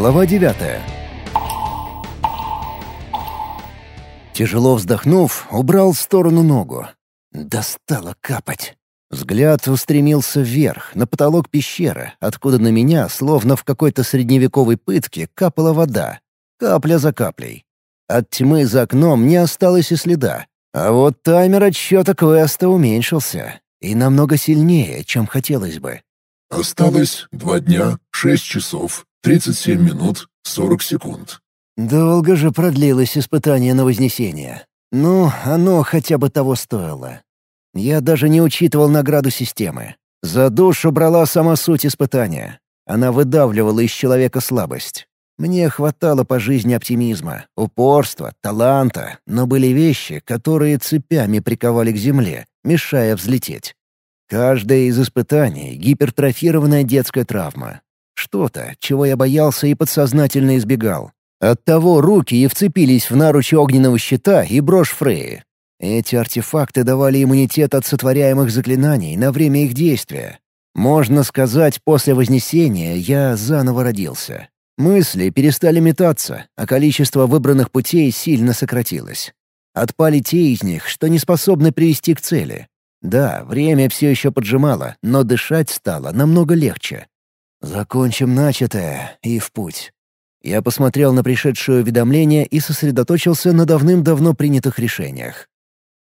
Глава 9 Тяжело вздохнув, убрал в сторону ногу. Достало капать. Взгляд устремился вверх, на потолок пещеры, откуда на меня, словно в какой-то средневековой пытке, капала вода. Капля за каплей. От тьмы за окном не осталось и следа. А вот таймер отсчета квеста уменьшился. И намного сильнее, чем хотелось бы. Осталось два дня, шесть часов, тридцать семь минут, сорок секунд. Долго же продлилось испытание на Вознесение. Ну, оно хотя бы того стоило. Я даже не учитывал награду системы. За душу брала сама суть испытания. Она выдавливала из человека слабость. Мне хватало по жизни оптимизма, упорства, таланта, но были вещи, которые цепями приковали к земле, мешая взлететь. Каждое из испытаний — гипертрофированная детская травма. Что-то, чего я боялся и подсознательно избегал. Оттого руки и вцепились в наручи огненного щита и брошь Фреи. Эти артефакты давали иммунитет от сотворяемых заклинаний на время их действия. Можно сказать, после Вознесения я заново родился. Мысли перестали метаться, а количество выбранных путей сильно сократилось. Отпали те из них, что не способны привести к цели. Да, время все еще поджимало, но дышать стало намного легче. Закончим начатое и в путь. Я посмотрел на пришедшее уведомление и сосредоточился на давным-давно принятых решениях.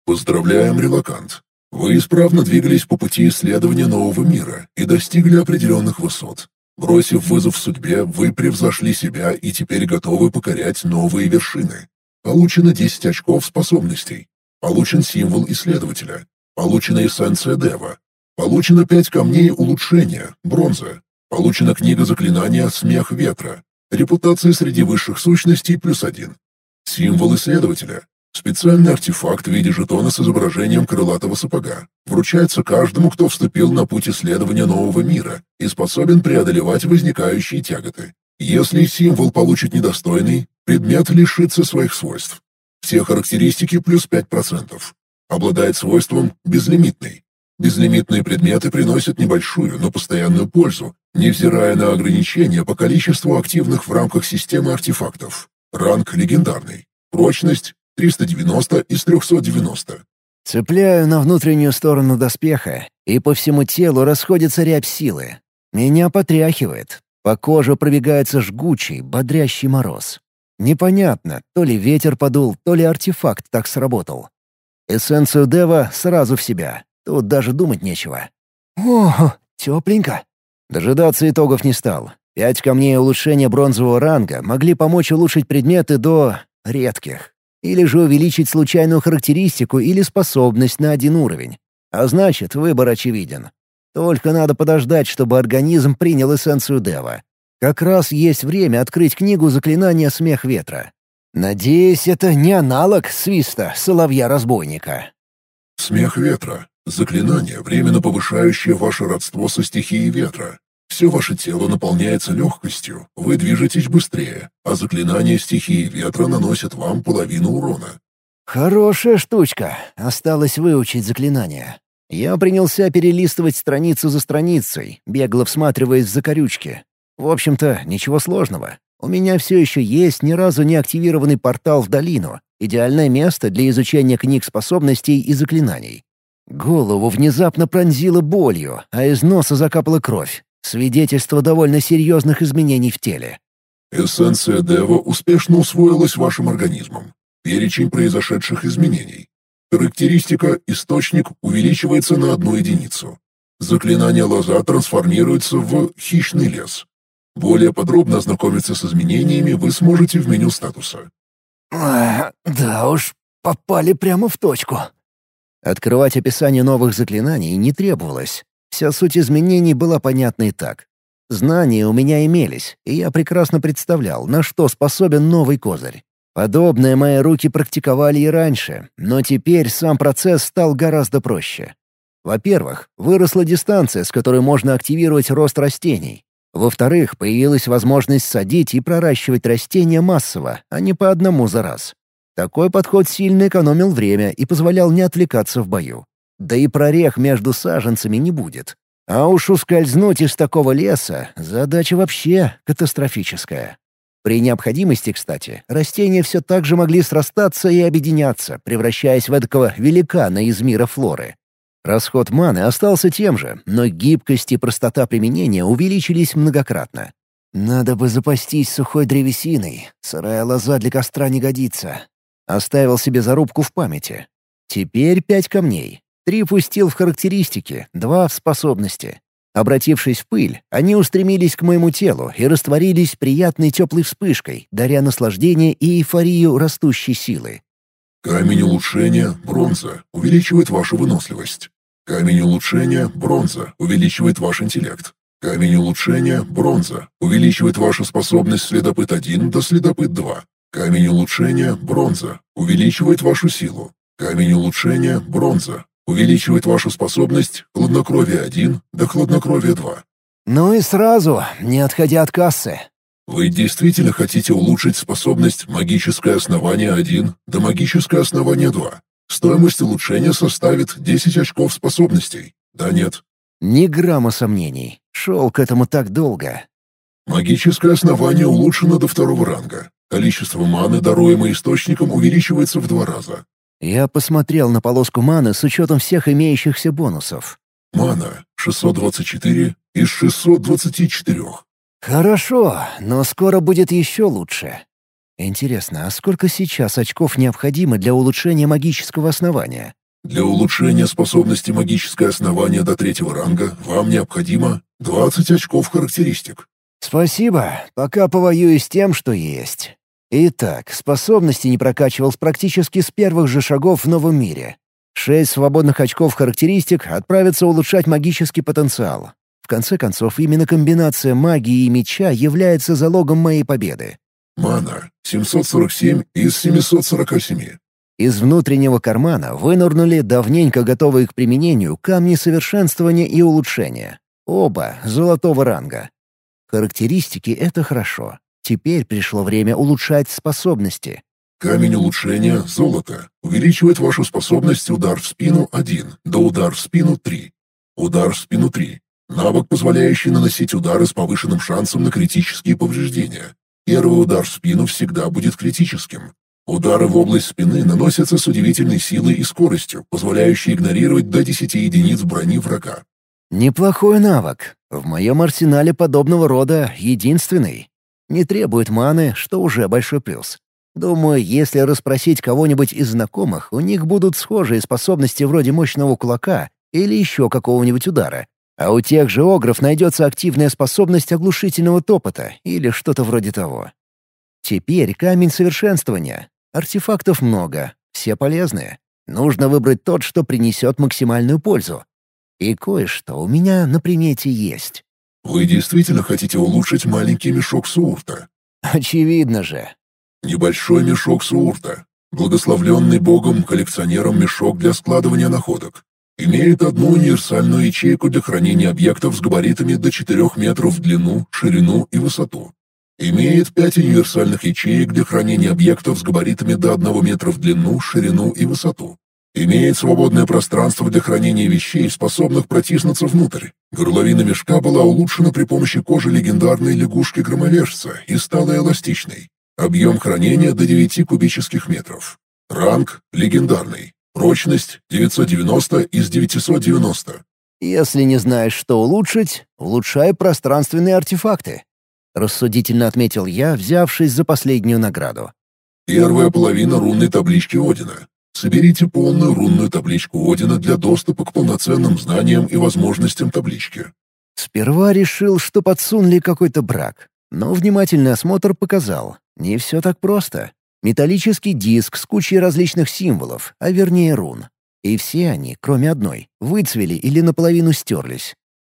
Поздравляем, релакант. Вы исправно двигались по пути исследования нового мира и достигли определенных высот. Бросив вызов судьбе, вы превзошли себя и теперь готовы покорять новые вершины. Получено 10 очков способностей. Получен символ исследователя. Получена эссенция Дева. Получено 5 камней улучшения, бронза. Получена книга заклинания «Смех ветра». Репутация среди высших сущностей плюс один. Символ исследователя. Специальный артефакт в виде жетона с изображением крылатого сапога. Вручается каждому, кто вступил на путь исследования нового мира и способен преодолевать возникающие тяготы. Если символ получит недостойный, предмет лишится своих свойств. Все характеристики плюс 5%. Обладает свойством «безлимитный». Безлимитные предметы приносят небольшую, но постоянную пользу, невзирая на ограничения по количеству активных в рамках системы артефактов. Ранг легендарный. Прочность 390 из 390. Цепляю на внутреннюю сторону доспеха, и по всему телу расходится рябь силы. Меня потряхивает. По коже пробегается жгучий, бодрящий мороз. Непонятно, то ли ветер подул, то ли артефакт так сработал. Эссенцию Дева сразу в себя. Тут даже думать нечего. О, тепленько. Дожидаться итогов не стал. Пять камней улучшения бронзового ранга могли помочь улучшить предметы до редких. Или же увеличить случайную характеристику или способность на один уровень. А значит, выбор очевиден. Только надо подождать, чтобы организм принял эссенцию Дева. Как раз есть время открыть книгу заклинания «Смех ветра». Надеюсь, это не аналог свиста соловья-разбойника. Смех ветра. Заклинание, временно повышающее ваше родство со стихией ветра. Все ваше тело наполняется легкостью, вы движетесь быстрее, а заклинание стихии ветра наносит вам половину урона. Хорошая штучка. Осталось выучить заклинание. Я принялся перелистывать страницу за страницей, бегло всматриваясь в закорючки. В общем-то, ничего сложного. У меня все еще есть ни разу не активированный портал в долину. Идеальное место для изучения книг способностей и заклинаний. Голову внезапно пронзило болью, а из носа закапала кровь. Свидетельство довольно серьезных изменений в теле. Эссенция Дева успешно усвоилась вашим организмом. Перечень произошедших изменений. Характеристика «Источник» увеличивается на одну единицу. Заклинание лоза трансформируется в «Хищный лес». Более подробно ознакомиться с изменениями вы сможете в меню статуса. А, да уж, попали прямо в точку. Открывать описание новых заклинаний не требовалось. Вся суть изменений была понятна и так. Знания у меня имелись, и я прекрасно представлял, на что способен новый козырь. Подобное мои руки практиковали и раньше, но теперь сам процесс стал гораздо проще. Во-первых, выросла дистанция, с которой можно активировать рост растений. Во-вторых, появилась возможность садить и проращивать растения массово, а не по одному за раз. Такой подход сильно экономил время и позволял не отвлекаться в бою. Да и прорех между саженцами не будет. А уж ускользнуть из такого леса — задача вообще катастрофическая. При необходимости, кстати, растения все так же могли срастаться и объединяться, превращаясь в эдакого великана из мира флоры. Расход маны остался тем же, но гибкость и простота применения увеличились многократно. «Надо бы запастись сухой древесиной. Сырая лоза для костра не годится». Оставил себе зарубку в памяти. Теперь пять камней. Три пустил в характеристики, два в способности. Обратившись в пыль, они устремились к моему телу и растворились приятной теплой вспышкой, даря наслаждение и эйфорию растущей силы. Камень улучшения — бронза, увеличивает вашу выносливость. Камень улучшения — бронза, увеличивает ваш интеллект. Камень улучшения — бронза, увеличивает вашу способность следопыт 1 до следопыт 2. Камень улучшения — бронза, увеличивает вашу силу. Камень улучшения — бронза, Увеличивает вашу способность хладнокровие 1 до хладнокровия 2. Ну и сразу, не отходя от кассы. Вы действительно хотите улучшить способность магическое основание 1 до магическое основание 2. Стоимость улучшения составит 10 очков способностей. Да нет? Ни грамма сомнений. Шел к этому так долго. Магическое основание улучшено до второго ранга. Количество маны, даруемой источником, увеличивается в два раза. Я посмотрел на полоску маны с учетом всех имеющихся бонусов. Мана 624 из 624. Хорошо, но скоро будет еще лучше. Интересно, а сколько сейчас очков необходимо для улучшения магического основания? Для улучшения способности магическое основание до третьего ранга вам необходимо 20 очков характеристик. Спасибо, пока повоюю с тем, что есть. Итак, способности не прокачивал практически с первых же шагов в новом мире. Шесть свободных очков характеристик отправятся улучшать магический потенциал. В конце концов, именно комбинация магии и меча является залогом моей победы. Мана — 747 из 747. Из внутреннего кармана вынырнули давненько готовые к применению камни совершенствования и улучшения. Оба — золотого ранга. Характеристики — это хорошо. Теперь пришло время улучшать способности. Камень улучшения «Золото» увеличивает вашу способность удар в спину 1 до удар в спину 3. Удар в спину 3. Навык, позволяющий наносить удары с повышенным шансом на критические повреждения. Первый удар в спину всегда будет критическим. Удары в область спины наносятся с удивительной силой и скоростью, позволяющей игнорировать до 10 единиц брони врага. Неплохой навык. В моем арсенале подобного рода единственный. Не требует маны, что уже большой плюс. Думаю, если расспросить кого-нибудь из знакомых, у них будут схожие способности вроде мощного кулака или еще какого-нибудь удара. А у тех же огров найдется активная способность оглушительного топота или что-то вроде того. Теперь камень совершенствования. Артефактов много, все полезные. Нужно выбрать тот, что принесет максимальную пользу. И кое-что у меня на примете есть. Вы действительно хотите улучшить маленький мешок Суурта? Очевидно же. Небольшой мешок Суурта. Благословленный Богом коллекционером мешок для складывания находок. Имеет одну универсальную ячейку для хранения объектов с габаритами до 4 метров в длину, ширину и высоту. Имеет пять универсальных ячеек для хранения объектов с габаритами до 1 метра в длину, ширину и высоту. Имеет свободное пространство для хранения вещей, способных протиснуться внутрь. Горловина мешка была улучшена при помощи кожи легендарной лягушки-громовержца и стала эластичной. Объем хранения до 9 кубических метров. Ранг — легендарный. Прочность — 990 из 990. Если не знаешь, что улучшить, улучшай пространственные артефакты. Рассудительно отметил я, взявшись за последнюю награду. Первая половина рунной таблички Одина. Соберите полную рунную табличку Одина для доступа к полноценным знаниям и возможностям таблички. Сперва решил, что подсунули какой-то брак, но внимательный осмотр показал, не все так просто. Металлический диск с кучей различных символов, а вернее рун. И все они, кроме одной, выцвели или наполовину стерлись.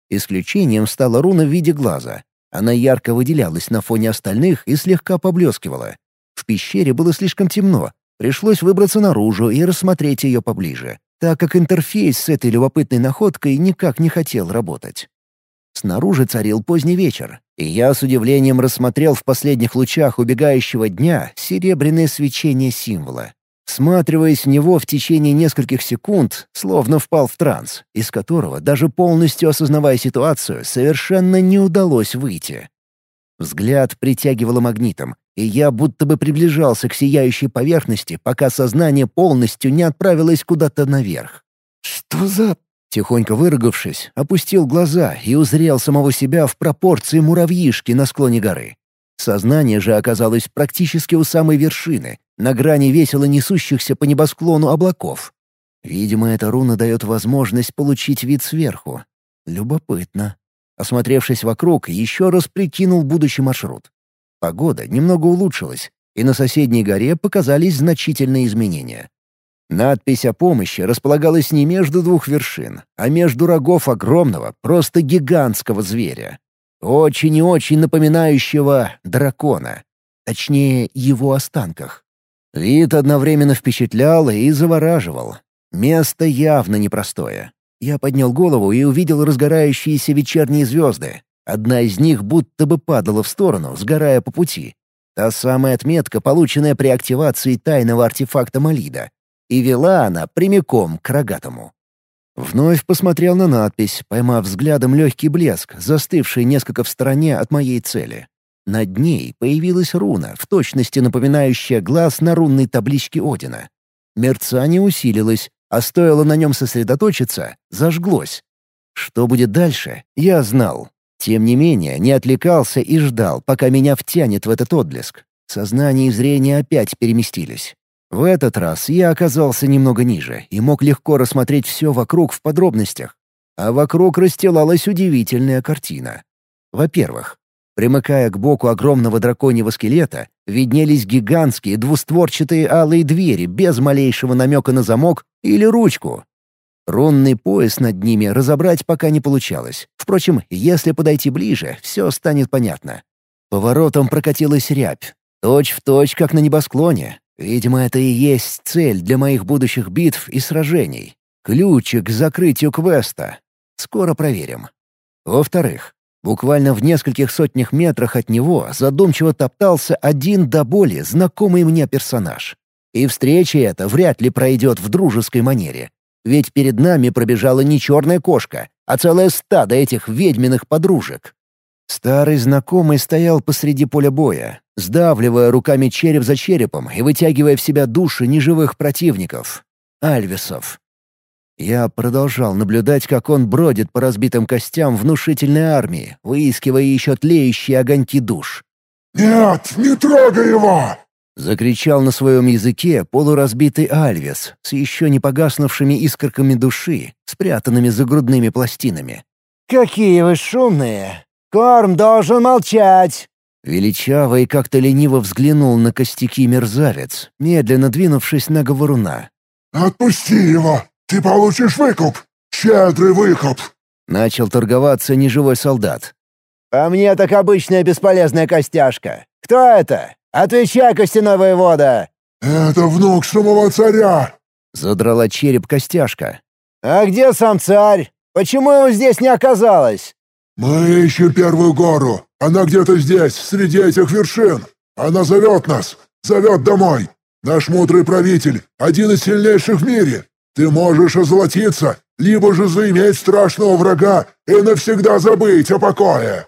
Исключением стала руна в виде глаза. Она ярко выделялась на фоне остальных и слегка поблескивала. В пещере было слишком темно, Пришлось выбраться наружу и рассмотреть ее поближе, так как интерфейс с этой любопытной находкой никак не хотел работать. Снаружи царил поздний вечер, и я с удивлением рассмотрел в последних лучах убегающего дня серебряное свечение символа. Всматриваясь в него в течение нескольких секунд, словно впал в транс, из которого, даже полностью осознавая ситуацию, совершенно не удалось выйти. Взгляд притягивало магнитом, и я будто бы приближался к сияющей поверхности, пока сознание полностью не отправилось куда-то наверх. «Что за...» Тихонько выругавшись, опустил глаза и узрел самого себя в пропорции муравьишки на склоне горы. Сознание же оказалось практически у самой вершины, на грани весело несущихся по небосклону облаков. Видимо, эта руна дает возможность получить вид сверху. Любопытно. Осмотревшись вокруг, еще раз прикинул будущий маршрут. Погода немного улучшилась, и на соседней горе показались значительные изменения. Надпись о помощи располагалась не между двух вершин, а между рогов огромного, просто гигантского зверя. Очень и очень напоминающего дракона. Точнее, его останках. Вид одновременно впечатлял и завораживал. Место явно непростое. Я поднял голову и увидел разгорающиеся вечерние звезды. Одна из них будто бы падала в сторону, сгорая по пути. Та самая отметка, полученная при активации тайного артефакта Малида. И вела она прямиком к рогатому. Вновь посмотрел на надпись, поймав взглядом легкий блеск, застывший несколько в стороне от моей цели. Над ней появилась руна, в точности напоминающая глаз на рунной табличке Одина. Мерцание усилилось, а стоило на нем сосредоточиться, зажглось. Что будет дальше, я знал. Тем не менее, не отвлекался и ждал, пока меня втянет в этот отблеск. Сознание и зрение опять переместились. В этот раз я оказался немного ниже и мог легко рассмотреть все вокруг в подробностях. А вокруг расстилалась удивительная картина. Во-первых, Примыкая к боку огромного драконьего скелета, виднелись гигантские двустворчатые алые двери без малейшего намека на замок или ручку. Рунный пояс над ними разобрать пока не получалось. Впрочем, если подойти ближе, все станет понятно. Поворотом прокатилась рябь. Точь в точь, как на небосклоне. Видимо, это и есть цель для моих будущих битв и сражений. Ключик к закрытию квеста. Скоро проверим. Во-вторых, Буквально в нескольких сотнях метрах от него задумчиво топтался один до боли знакомый мне персонаж. И встреча эта вряд ли пройдет в дружеской манере. Ведь перед нами пробежала не черная кошка, а целое стадо этих ведьминых подружек. Старый знакомый стоял посреди поля боя, сдавливая руками череп за черепом и вытягивая в себя души неживых противников. Альвисов. Я продолжал наблюдать, как он бродит по разбитым костям внушительной армии, выискивая еще тлеющие огоньки душ. «Нет, не трогай его!» — закричал на своем языке полуразбитый Альвес с еще не погаснувшими искорками души, спрятанными за грудными пластинами. «Какие вы шумные! Корм должен молчать!» Величаво и как-то лениво взглянул на костяки мерзавец, медленно двинувшись на говоруна. «Отпусти его! «Ты получишь выкуп! Щедрый выкуп!» Начал торговаться неживой солдат. «А мне так обычная бесполезная костяшка. Кто это? Отвечай, костяной воевода!» «Это внук самого царя!» Задрала череп костяшка. «А где сам царь? Почему его здесь не оказалось?» «Мы ищем первую гору. Она где-то здесь, среди этих вершин. Она зовет нас, зовет домой. Наш мудрый правитель, один из сильнейших в мире. Ты можешь озолотиться, либо же заиметь страшного врага и навсегда забыть о покое».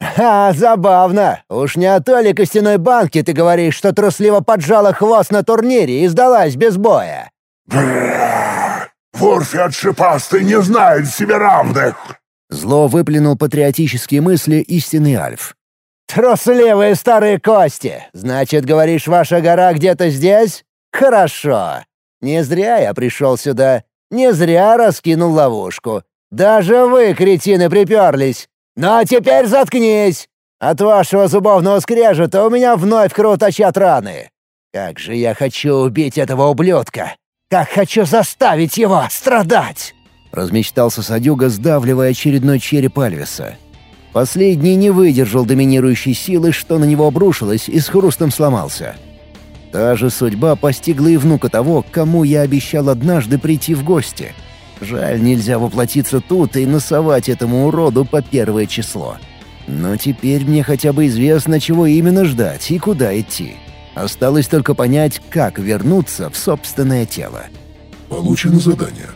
«Ха, забавно. Уж не о той ли костяной банке ты говоришь, что трусливо поджала хвост на турнире и сдалась без боя?» «Ворфи шипастый не знает себе равных!» Зло выплюнул патриотические мысли истинный Альф. «Трусливые старые кости! Значит, говоришь, ваша гора где-то здесь? Хорошо. Не зря я пришел сюда, не зря раскинул ловушку. Даже вы, кретины, приперлись. Но теперь заткнись! От вашего зубовного скрежета у меня вновь кровоточат раны. Как же я хочу убить этого ублюдка! Как хочу заставить его страдать!» Размечтался Садюга, сдавливая очередной череп Альвиса. Последний не выдержал доминирующей силы, что на него обрушилось, и с хрустом сломался. Та же судьба постигла и внука того, кому я обещал однажды прийти в гости. Жаль, нельзя воплотиться тут и носовать этому уроду по первое число. Но теперь мне хотя бы известно, чего именно ждать и куда идти. Осталось только понять, как вернуться в собственное тело. Получено задание.